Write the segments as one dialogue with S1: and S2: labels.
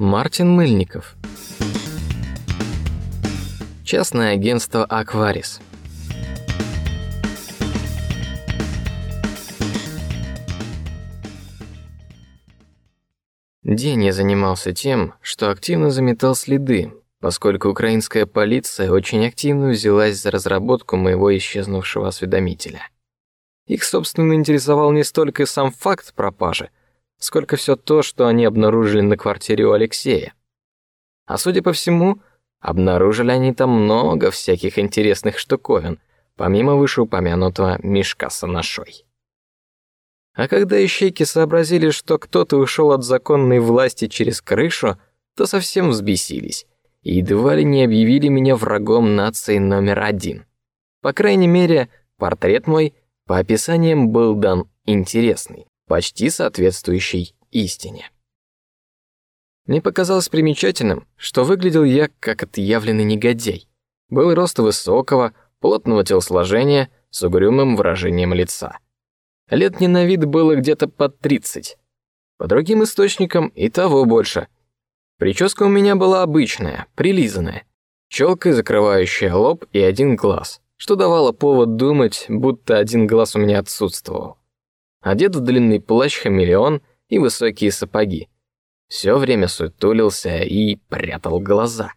S1: Мартин Мыльников. Частное агентство Акварис. День я занимался тем, что активно заметал следы, поскольку украинская полиция очень активно взялась за разработку моего исчезнувшего осведомителя. Их, собственно, интересовал не столько сам факт пропажи, сколько все то, что они обнаружили на квартире у Алексея. А судя по всему, обнаружили они там много всяких интересных штуковин, помимо вышеупомянутого мешка с анашой. А когда ищейки сообразили, что кто-то ушел от законной власти через крышу, то совсем взбесились и едва ли не объявили меня врагом нации номер один. По крайней мере, портрет мой по описаниям был дан интересный почти соответствующей истине. Мне показалось примечательным, что выглядел я как отъявленный негодяй. Был роста высокого, плотного телосложения с угрюмым выражением лица. Лет не на вид было где-то под тридцать. По другим источникам и того больше. Прическа у меня была обычная, прилизанная, челкой закрывающая лоб и один глаз, что давало повод думать, будто один глаз у меня отсутствовал одет в длинный плащ-хамелеон и высокие сапоги. Все время сутулился и прятал глаза.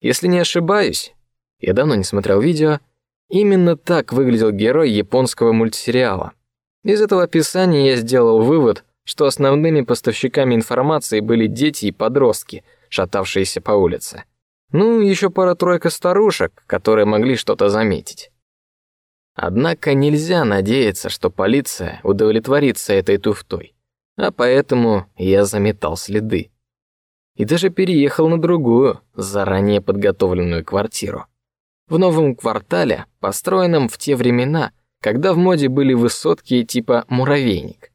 S1: Если не ошибаюсь, я давно не смотрел видео, именно так выглядел герой японского мультсериала. Из этого описания я сделал вывод, что основными поставщиками информации были дети и подростки, шатавшиеся по улице. Ну, еще пара-тройка старушек, которые могли что-то заметить. Однако нельзя надеяться, что полиция удовлетворится этой туфтой, а поэтому я заметал следы и даже переехал на другую, заранее подготовленную квартиру. В новом квартале, построенном в те времена, когда в моде были высотки типа муравейник.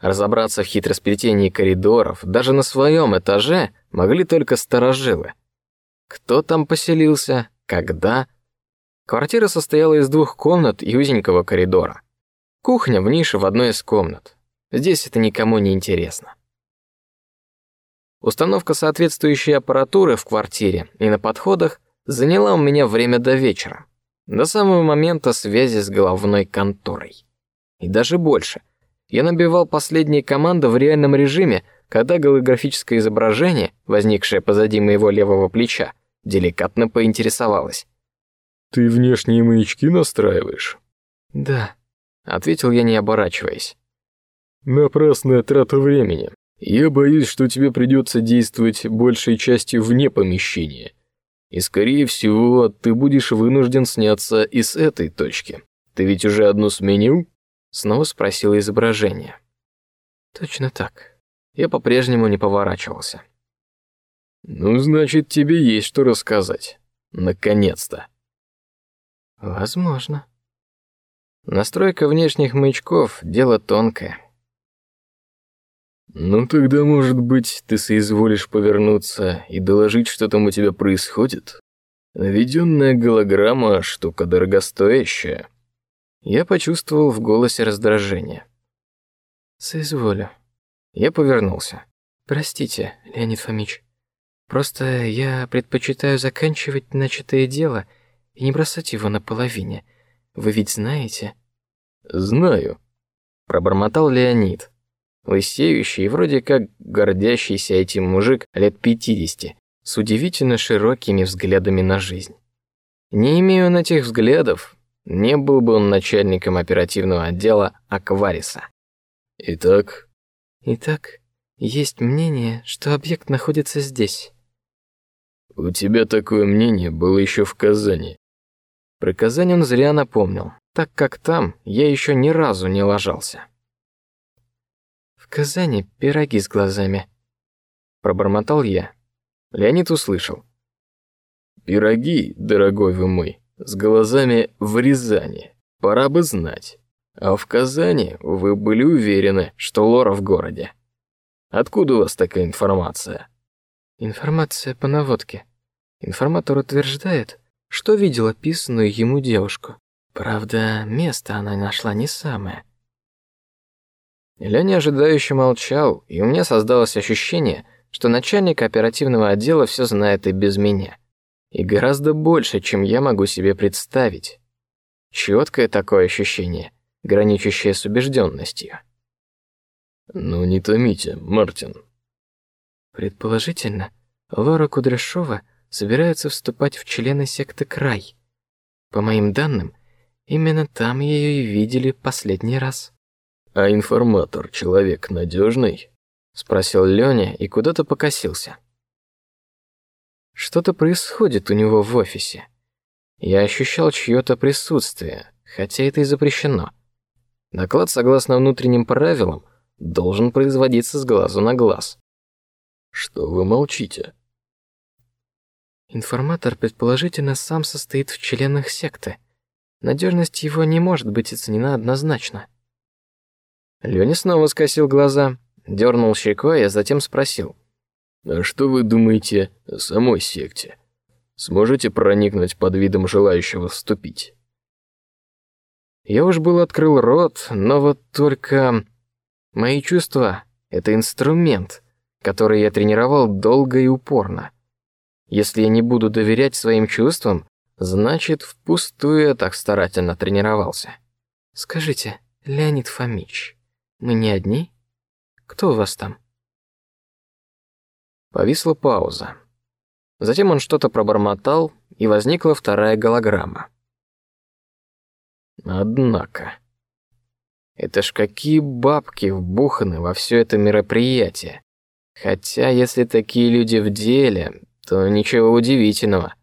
S1: Разобраться в хитросплетении коридоров даже на своем этаже могли только старожилы. Кто там поселился, когда, Квартира состояла из двух комнат и узенького коридора. Кухня в нише в одной из комнат. Здесь это никому не интересно. Установка соответствующей аппаратуры в квартире и на подходах заняла у меня время до вечера, до самого момента связи с головной конторой. И даже больше. Я набивал последние команды в реальном режиме, когда голографическое изображение, возникшее позади моего левого плеча, деликатно поинтересовалось:
S2: ты внешние маячки настраиваешь?
S1: Да, ответил я, не оборачиваясь.
S2: Напрасная трата времени. Я боюсь, что тебе придется действовать большей частью вне помещения. И скорее всего, ты будешь вынужден сняться и с этой точки. Ты ведь уже одну сменил?
S1: Снова спросил изображение. Точно так. Я по-прежнему не поворачивался.
S2: Ну, значит, тебе есть что рассказать. Наконец-то.
S1: Возможно. Настройка внешних маячков — дело тонкое.
S2: Ну тогда, может быть, ты соизволишь повернуться и доложить, что там у тебя происходит? Наведенная голограмма — штука дорогостоящая.
S1: Я почувствовал в голосе раздражение. Соизволю. Я повернулся. Простите, Леонид Фомич. Просто я предпочитаю заканчивать начатое дело — и не бросать его наполовине. Вы ведь знаете?»
S2: «Знаю», — пробормотал Леонид, лысеющий и вроде как гордящийся этим мужик лет пятидесяти, с удивительно широкими взглядами на жизнь. Не имея он этих взглядов, не был бы он начальником оперативного отдела Аквариса. Итак,
S1: итак, есть мнение, что объект находится здесь.
S2: У тебя такое мнение было еще в Казани.
S1: Про Казань он зря напомнил, так как там я еще ни разу не ложался. В Казани пироги с глазами. Пробормотал я. Леонид услышал.
S2: Пироги, дорогой вы мой, с глазами в Рязани. Пора бы знать. А в Казани вы были уверены, что Лора в городе. Откуда у вас такая информация?
S1: Информация по наводке. Информатор утверждает, что видел описанную ему девушку. Правда, место она нашла не самое. Леня ожидающе молчал, и у меня создалось ощущение, что начальник оперативного отдела все знает и без меня, и гораздо больше, чем я могу себе представить. Четкое такое ощущение, граничащее с убежденностью.
S2: Ну не томите, Мартин.
S3: Предположительно, Лора Кудряшова собирается вступать в члены секты Край. По моим данным, именно там ее и видели последний раз.
S2: А информатор человек надежный?
S1: спросил Леня и куда-то покосился. Что-то происходит у него в офисе. Я ощущал чье-то присутствие, хотя это и запрещено. Доклад, согласно внутренним правилам, должен производиться с глазу на глаз.
S2: Что вы молчите?
S3: Информатор предположительно сам состоит в членах секты. Надежность его не может быть оценена однозначно.
S1: Леня снова скосил глаза, дернул щекой, а затем спросил:
S2: "А что вы думаете о самой секте? Сможете проникнуть под видом желающего вступить?"
S1: Я уж был открыл рот, но вот только мои чувства — это инструмент, который я тренировал долго и упорно. Если я не буду доверять своим чувствам, значит, впустую я так старательно тренировался.
S3: Скажите, Леонид Фомич, мы не одни? Кто у вас там?
S1: Повисла пауза. Затем он что-то пробормотал, и возникла вторая голограмма. Однако, это ж какие бабки вбуханы во все это мероприятие. Хотя, если такие люди в деле, то ничего удивительного.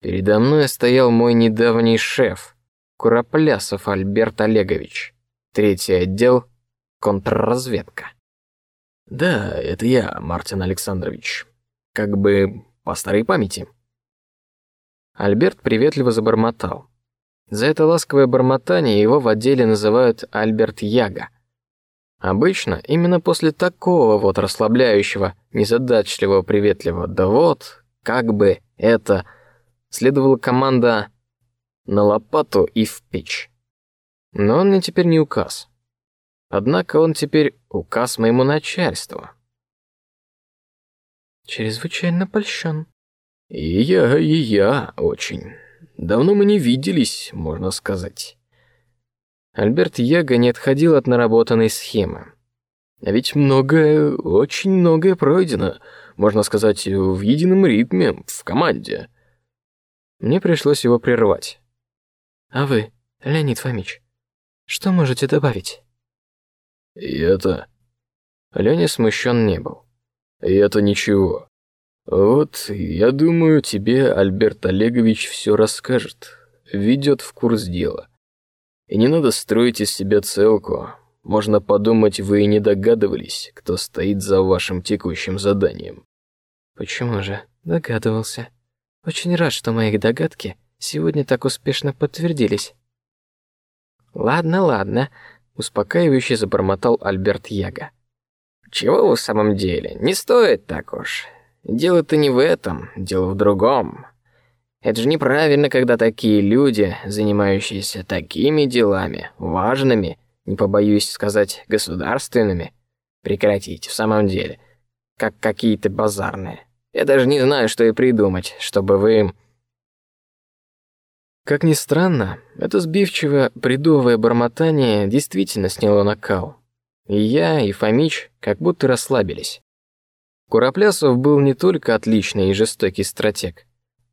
S1: Передо мной стоял мой недавний шеф, Куроплясов Альберт Олегович, третий отдел, контрразведка.
S2: Да, это я, Мартин Александрович. Как бы по старой памяти.
S1: Альберт приветливо забормотал. За это ласковое бормотание его в отделе называют Альберт Яга. Обычно именно после такого вот расслабляющего, незадачливого, приветливого «да вот», как бы это, следовала команда «на лопату и в печь». Но он мне теперь не указ. Однако он теперь указ моему начальству.
S3: Чрезвычайно польщен.
S2: И я, и я очень. Давно мы не виделись, можно сказать.
S1: Альберт Яга не отходил от наработанной схемы.
S2: А ведь многое, очень многое пройдено, можно сказать, в едином ритме, в команде.
S1: Мне пришлось его прервать.
S3: А вы, Леонид Фомич, что можете добавить?
S2: И это...
S1: Леня смущен не был.
S2: И это ничего. Вот, я думаю, тебе Альберт Олегович все расскажет, ведет в курс дела. И не надо строить из себя целку. Можно подумать, вы и не догадывались, кто стоит за вашим текущим заданием.
S3: Почему же? Догадывался. Очень рад, что мои догадки сегодня так успешно подтвердились.
S1: Ладно, ладно, успокаивающе забормотал Альберт Яга. Чего в самом деле? Не стоит так уж. Дело-то не в этом, дело в другом. Это же неправильно, когда такие люди, занимающиеся такими делами, важными, не побоюсь сказать, государственными, прекратить в самом деле, как какие-то базарные. Я даже не знаю, что и придумать, чтобы вы... Как ни странно, это сбивчивое, бредовое бормотание действительно сняло накал. И я, и Фомич как будто расслабились. Куроплясов был не только отличный и жестокий стратег,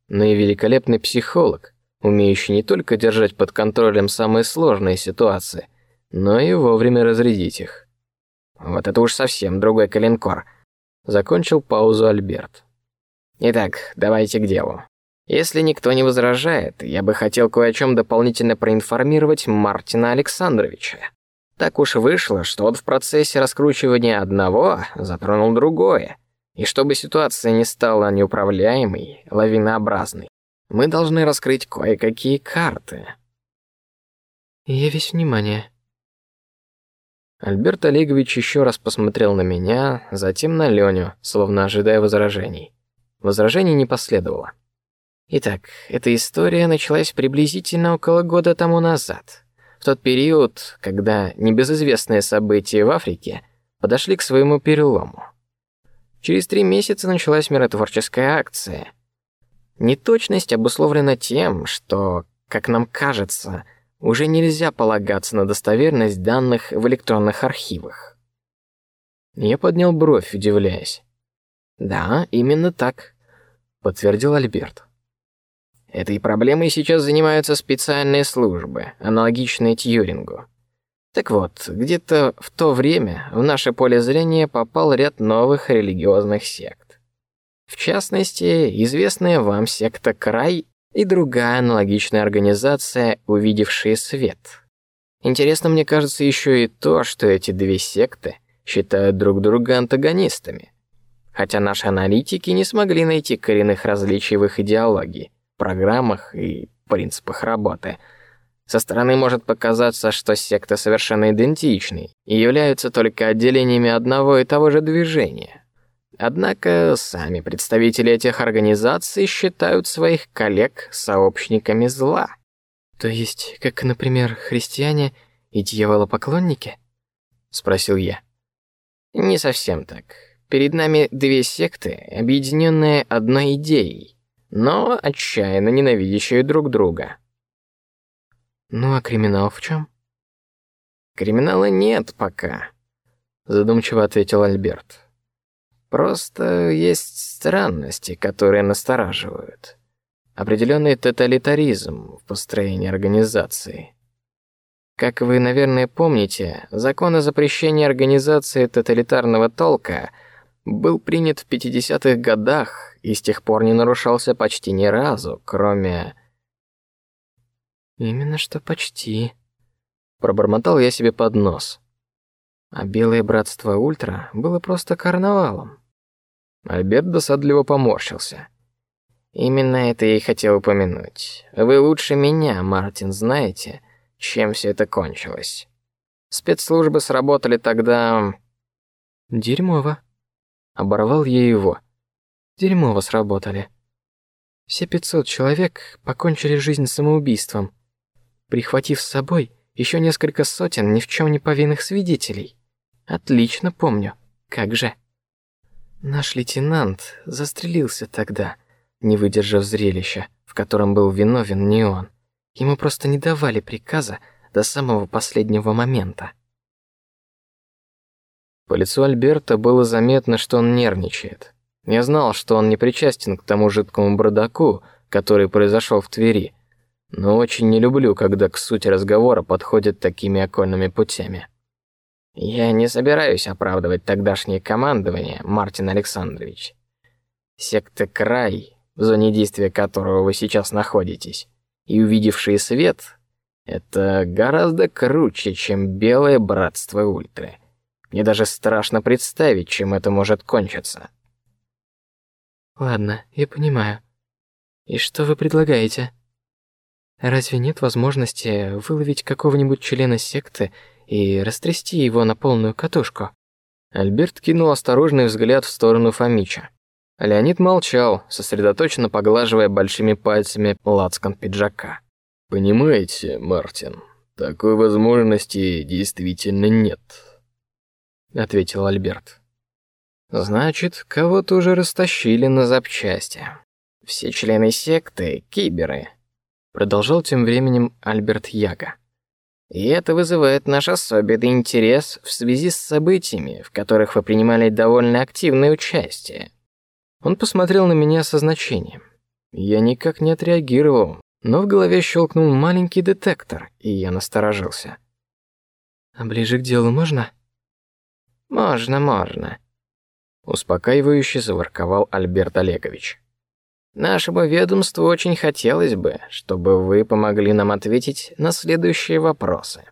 S1: но и великолепный психолог, умеющий не только держать под контролем самые сложные ситуации, но и вовремя разрядить их. Вот это уж совсем другой калинкор. Закончил паузу Альберт. Итак, давайте к делу. Если никто не возражает, я бы хотел кое о чем дополнительно проинформировать Мартина Александровича. Так уж вышло, что он в процессе раскручивания одного затронул другое. И чтобы ситуация не стала неуправляемой, лавинообразной, мы должны раскрыть кое-какие карты.
S3: Я весь внимание.
S1: Альберт Олегович еще раз посмотрел на меня, затем на Леню, словно ожидая возражений. Возражений не последовало. Итак, эта история началась приблизительно около года тому назад, в тот период, когда небезызвестные события в Африке подошли к своему перелому. Через три месяца началась миротворческая акция. Неточность обусловлена тем, что, как нам кажется, уже нельзя полагаться на достоверность данных в электронных архивах. Я поднял бровь, удивляясь. Да, именно так, подтвердил Альберт. Этой проблемой сейчас занимаются специальные службы, аналогичные Тьюрингу. Так вот, где-то в то время в наше поле зрения попал ряд новых религиозных сект. В частности, известная вам секта Край и другая аналогичная организация, увидевшие свет. Интересно мне кажется еще и то, что эти две секты считают друг друга антагонистами, хотя наши аналитики не смогли найти коренных различий в их идеологии, программах и принципах работы. Со стороны может показаться, что секты совершенно идентичны и являются только отделениями одного и того же движения. Однако сами представители этих организаций считают своих коллег сообщниками зла.
S3: То есть, как, например, христиане и дьяволопоклонники? спросил я.
S1: Не совсем так. Перед нами две секты, объединенные одной идеей, но отчаянно ненавидящие друг друга.
S3: Ну а криминал в чем?
S1: Криминала нет пока, задумчиво ответил Альберт. Просто есть странности, которые настораживают. Определенный тоталитаризм в построении организации. Как вы, наверное, помните, закон о запрещении организации тоталитарного толка был принят в 50-х годах и с тех пор не нарушался почти ни разу, кроме...
S3: Именно что почти.
S1: Пробормотал я себе под нос. А белое братство ультра было просто карнавалом. Альберт досадливо поморщился. Именно это я и хотел упомянуть. Вы лучше меня, Мартин, знаете, чем все это кончилось. Спецслужбы сработали тогда...
S3: Дерьмово. Оборвал я его. Дерьмово сработали. Все пятьсот человек покончили жизнь самоубийством, прихватив с собой еще несколько сотен ни в чем не повинных свидетелей. Отлично помню. Как же. Наш лейтенант застрелился тогда, не выдержав зрелища, в котором был виновен не он. Ему просто не давали приказа до самого последнего момента.
S1: По лицу Альберта было заметно, что он нервничает. Я знал, что он не причастен к тому жидкому бардаку, который произошел в Твери, но очень не люблю, когда к сути разговора подходят такими окольными путями. Я не собираюсь оправдывать тогдашнее командование, Мартин Александрович. Секта Край, в зоне действия которого вы сейчас находитесь, и увидевший свет, это гораздо круче, чем Белое Братство Ультры. Мне даже страшно представить, чем это может кончиться.
S3: Ладно, я понимаю. И что вы предлагаете? Разве нет возможности выловить какого-нибудь члена секты и растрясти его на полную катушку?
S1: Альберт кинул осторожный взгляд в сторону Фомича. Леонид молчал, сосредоточенно поглаживая большими пальцами лацкан пиджака. Понимаете, Мартин, такой возможности действительно нет ответил Альберт. Значит, кого-то уже растащили на запчасти. Все члены секты киберы, продолжал тем временем Альберт Яга. И это вызывает наш особенный интерес в связи с событиями, в которых вы принимали довольно активное участие. Он посмотрел на меня со значением. Я никак не отреагировал, но в голове щелкнул маленький детектор, и я насторожился.
S3: А ближе к делу можно?
S1: Можно, можно. Успокаивающе заворковал Альберт Олегович. Нашему ведомству очень хотелось бы, чтобы вы помогли нам ответить на следующие вопросы.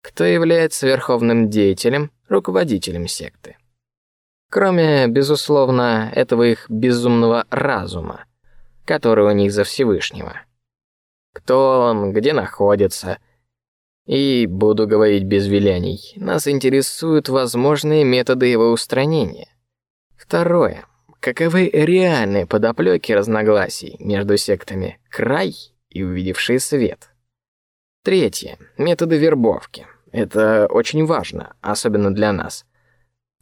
S1: Кто является верховным деятелем, руководителем секты? Кроме, безусловно, этого их безумного разума, который у них за Всевышнего. Кто он, где находится, и буду говорить без виляний. Нас интересуют возможные методы его устранения. Второе. Каковы реальные подоплеки разногласий между сектами Край и Увидевший Свет? Третье. Методы вербовки. Это очень важно, особенно для нас.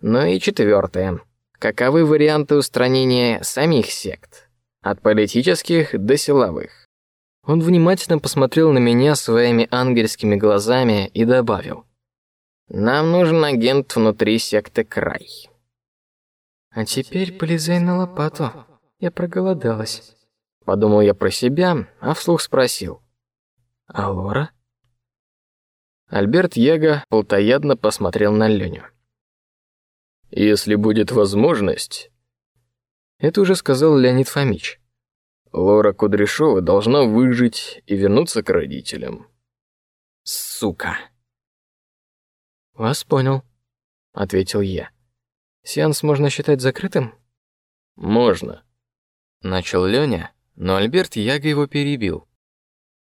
S1: Ну и четвертое. каковы варианты устранения самих сект, от политических до силовых.
S2: Он внимательно посмотрел на меня своими ангельскими глазами и добавил:
S1: "Нам нужен агент внутри секты Край".
S3: А теперь полезай на лопату. Я проголодалась.
S1: Подумал я про себя, а вслух спросил:
S2: "А Лора?"
S1: Альберт Яга полтоядно посмотрел на Леню.
S2: Если будет возможность, это уже сказал Леонид Фомич. Лора Кудряшова должна выжить и вернуться к родителям.
S1: Сука.
S2: Вас понял, ответил я. Сеанс можно считать закрытым?
S1: Можно.
S2: Начал Леня, но Альберт Яга его перебил.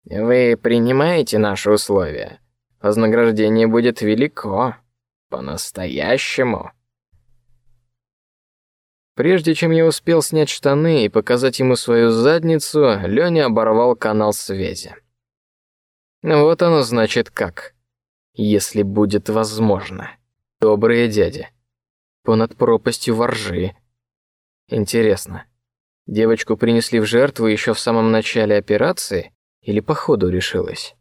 S1: Вы принимаете наши условия? Вознаграждение будет велико, по-настоящему. Прежде чем я успел снять штаны и показать ему свою задницу, Леня оборвал канал связи. Вот оно значит как. Если будет возможно. Добрые дяди. Понад пропастью воржи. Интересно, девочку принесли в жертву еще в самом начале операции или по ходу решилась?